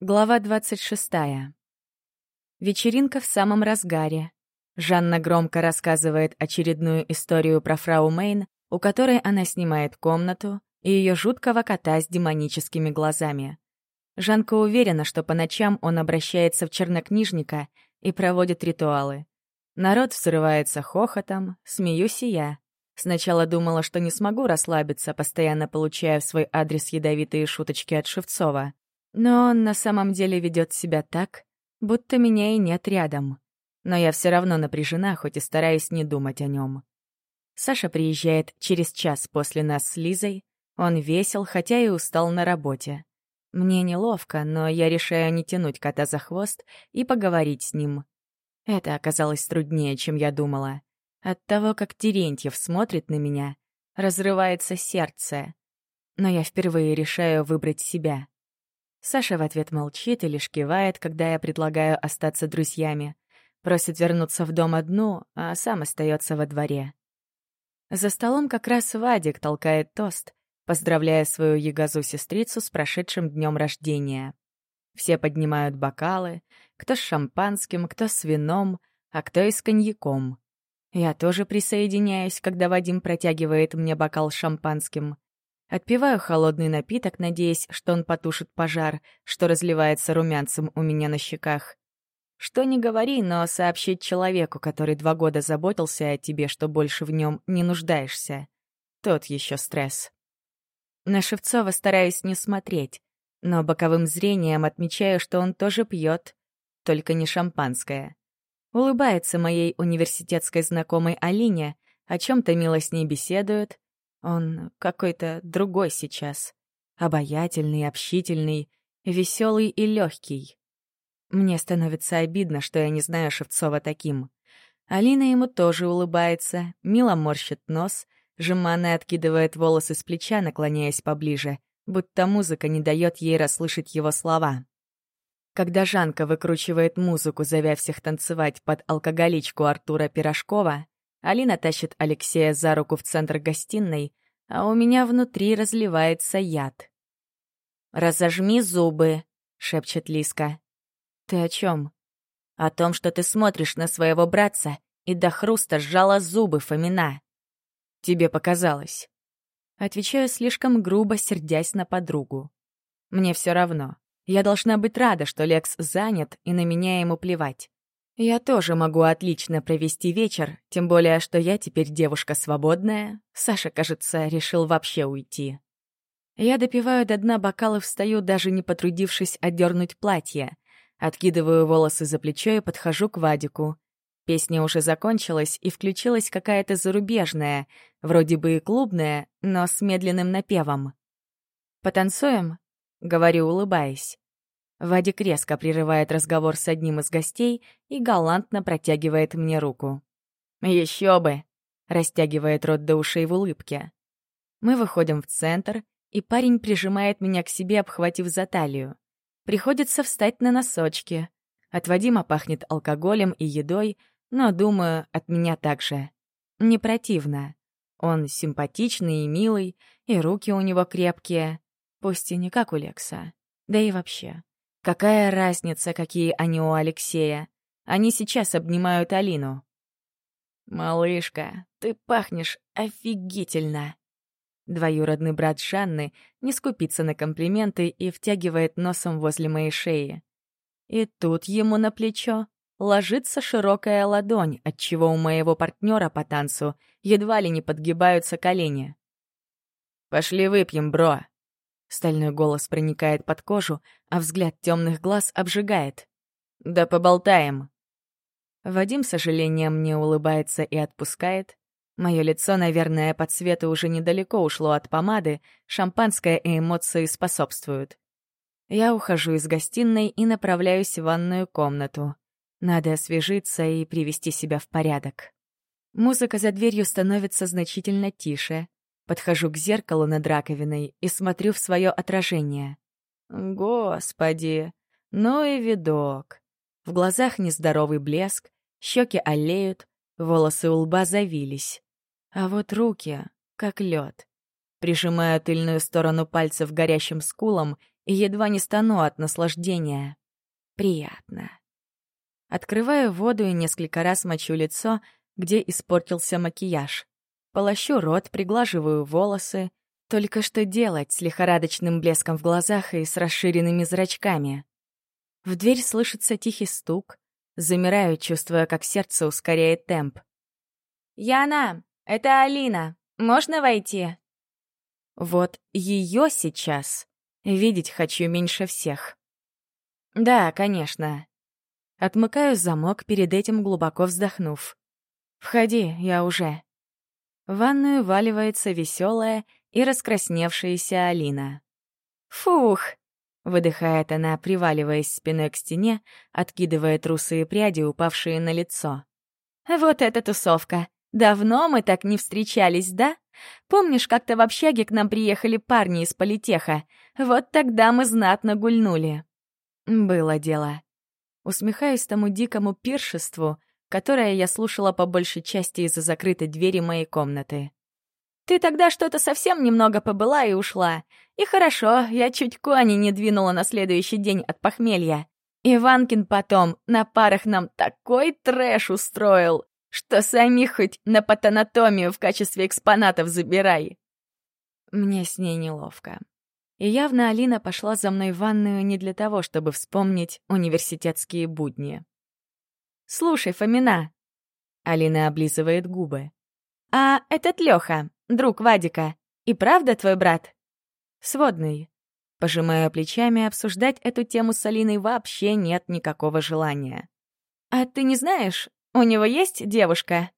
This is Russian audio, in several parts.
Глава 26. Вечеринка в самом разгаре. Жанна громко рассказывает очередную историю про фрау Мейн, у которой она снимает комнату, и ее жуткого кота с демоническими глазами. Жанка уверена, что по ночам он обращается в чернокнижника и проводит ритуалы. Народ взрывается хохотом, смеюсь и я. Сначала думала, что не смогу расслабиться, постоянно получая в свой адрес ядовитые шуточки от Шевцова — но он на самом деле ведет себя так, будто меня и нет рядом. Но я все равно напряжена, хоть и стараюсь не думать о нем. Саша приезжает через час после нас с Лизой. Он весел, хотя и устал на работе. Мне неловко, но я решаю не тянуть кота за хвост и поговорить с ним. Это оказалось труднее, чем я думала. От того, как Терентьев смотрит на меня, разрывается сердце. Но я впервые решаю выбрать себя. Саша в ответ молчит и лишь кивает, когда я предлагаю остаться друзьями. Просит вернуться в дом одну, а сам остается во дворе. За столом как раз Вадик толкает тост, поздравляя свою ягозу-сестрицу с прошедшим днем рождения. Все поднимают бокалы, кто с шампанским, кто с вином, а кто и с коньяком. Я тоже присоединяюсь, когда Вадим протягивает мне бокал с шампанским. Отпиваю холодный напиток, надеясь, что он потушит пожар, что разливается румянцем у меня на щеках. Что не говори, но сообщить человеку, который два года заботился о тебе, что больше в нем не нуждаешься. Тот еще стресс. На Шевцова стараюсь не смотреть, но боковым зрением отмечаю, что он тоже пьет, только не шампанское. Улыбается моей университетской знакомой Алине, о чем-то мило с ней беседует, он какой-то другой сейчас. Обаятельный, общительный, веселый и легкий. Мне становится обидно, что я не знаю Шевцова таким. Алина ему тоже улыбается, мило морщит нос, жеманно откидывает волосы с плеча, наклоняясь поближе, будто музыка не дает ей расслышать его слова. Когда Жанка выкручивает музыку, зовя всех танцевать под алкоголичку Артура Пирожкова, Алина тащит Алексея за руку в центр гостиной, а у меня внутри разливается яд. «Разожми зубы», — шепчет Лиска. «Ты о чем?» «О том, что ты смотришь на своего братца и до хруста сжала зубы Фомина». «Тебе показалось». Отвечаю слишком грубо, сердясь на подругу. «Мне все равно. Я должна быть рада, что Лекс занят, и на меня ему плевать. Я тоже могу отлично провести вечер, тем более, что я теперь девушка свободная. Саша, кажется, решил вообще уйти. Я допиваю до дна бокал встаю, даже не потрудившись отдернуть платье. Откидываю волосы за плечо и подхожу к Вадику. Песня уже закончилась, и включилась какая-то зарубежная, вроде бы и клубная, но с медленным напевом. «Потанцуем?» — говорю, улыбаясь. Вадик резко прерывает разговор с одним из гостей и галантно протягивает мне руку. «Еще бы!» — растягивает рот до ушей в улыбке. Мы выходим в центр, и парень прижимает меня к себе, обхватив за талию. Приходится встать на носочки. От Вадима пахнет алкоголем и едой, но, думаю, от меня также. Не противно. Он симпатичный и милый, и руки у него крепкие. Пусть и не как у Лекса. Да и вообще, Какая разница, какие они у Алексея? Они сейчас обнимают Алину. «Малышка, ты пахнешь офигительно!» Двоюродный брат Жанны не скупится на комплименты и втягивает носом возле моей шеи. И тут ему на плечо ложится широкая ладонь, отчего у моего партнера по танцу едва ли не подгибаются колени. «Пошли выпьем, бро!» Стальной голос проникает под кожу, а взгляд темных глаз обжигает. «Да поболтаем!» Вадим с сожалением мне улыбается и отпускает. Мое лицо, наверное, под цвету уже недалеко ушло от помады, шампанское и эмоции способствуют. Я ухожу из гостиной и направляюсь в ванную комнату. Надо освежиться и привести себя в порядок. Музыка за дверью становится значительно тише. Подхожу к зеркалу над раковиной и смотрю в свое отражение. Господи, ну и видок. В глазах нездоровый блеск, щеки олеют, волосы у лба завились. А вот руки, как лед. Прижимаю тыльную сторону пальцев горящим скулом и едва не стану от наслаждения. Приятно. Открываю воду и несколько раз мочу лицо, где испортился макияж полощу рот, приглаживаю волосы. Только что делать с лихорадочным блеском в глазах и с расширенными зрачками? В дверь слышится тихий стук. Замираю, чувствуя, как сердце ускоряет темп. «Яна, это Алина. Можно войти?» Вот ее сейчас видеть хочу меньше всех. Да, конечно. Отмыкаю замок, перед этим глубоко вздохнув. «Входи, я уже». В ванную валивается веселая и раскрасневшаяся Алина. «Фух!» — выдыхает она, приваливаясь спиной к стене, откидывая трусы и пряди, упавшие на лицо. «Вот эта тусовка! Давно мы так не встречались, да? Помнишь, как-то в общаге к нам приехали парни из политеха? Вот тогда мы знатно гульнули». «Было дело», усмехаюсь тому дикому пиршеству, которое я слушала по большей части из-за закрытой двери моей комнаты. «Ты тогда что-то совсем немного побыла и ушла. И хорошо, я чуть кони не двинула на следующий день от похмелья. Иванкин потом на парах нам такой трэш устроил, что сами хоть на патанатомию в качестве экспонатов забирай». Мне с ней неловко. И явно Алина пошла за мной в ванную не для того, чтобы вспомнить университетские будни. «Слушай, Фомина!» Алина облизывает губы. «А этот Лёха, друг Вадика, и правда твой брат?» «Сводный». Пожимая плечами, обсуждать эту тему с Алиной вообще нет никакого желания. «А ты не знаешь, у него есть девушка?»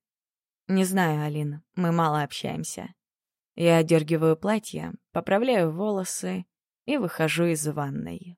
«Не знаю, Алина, мы мало общаемся». Я одергиваю платье, поправляю волосы и выхожу из ванной.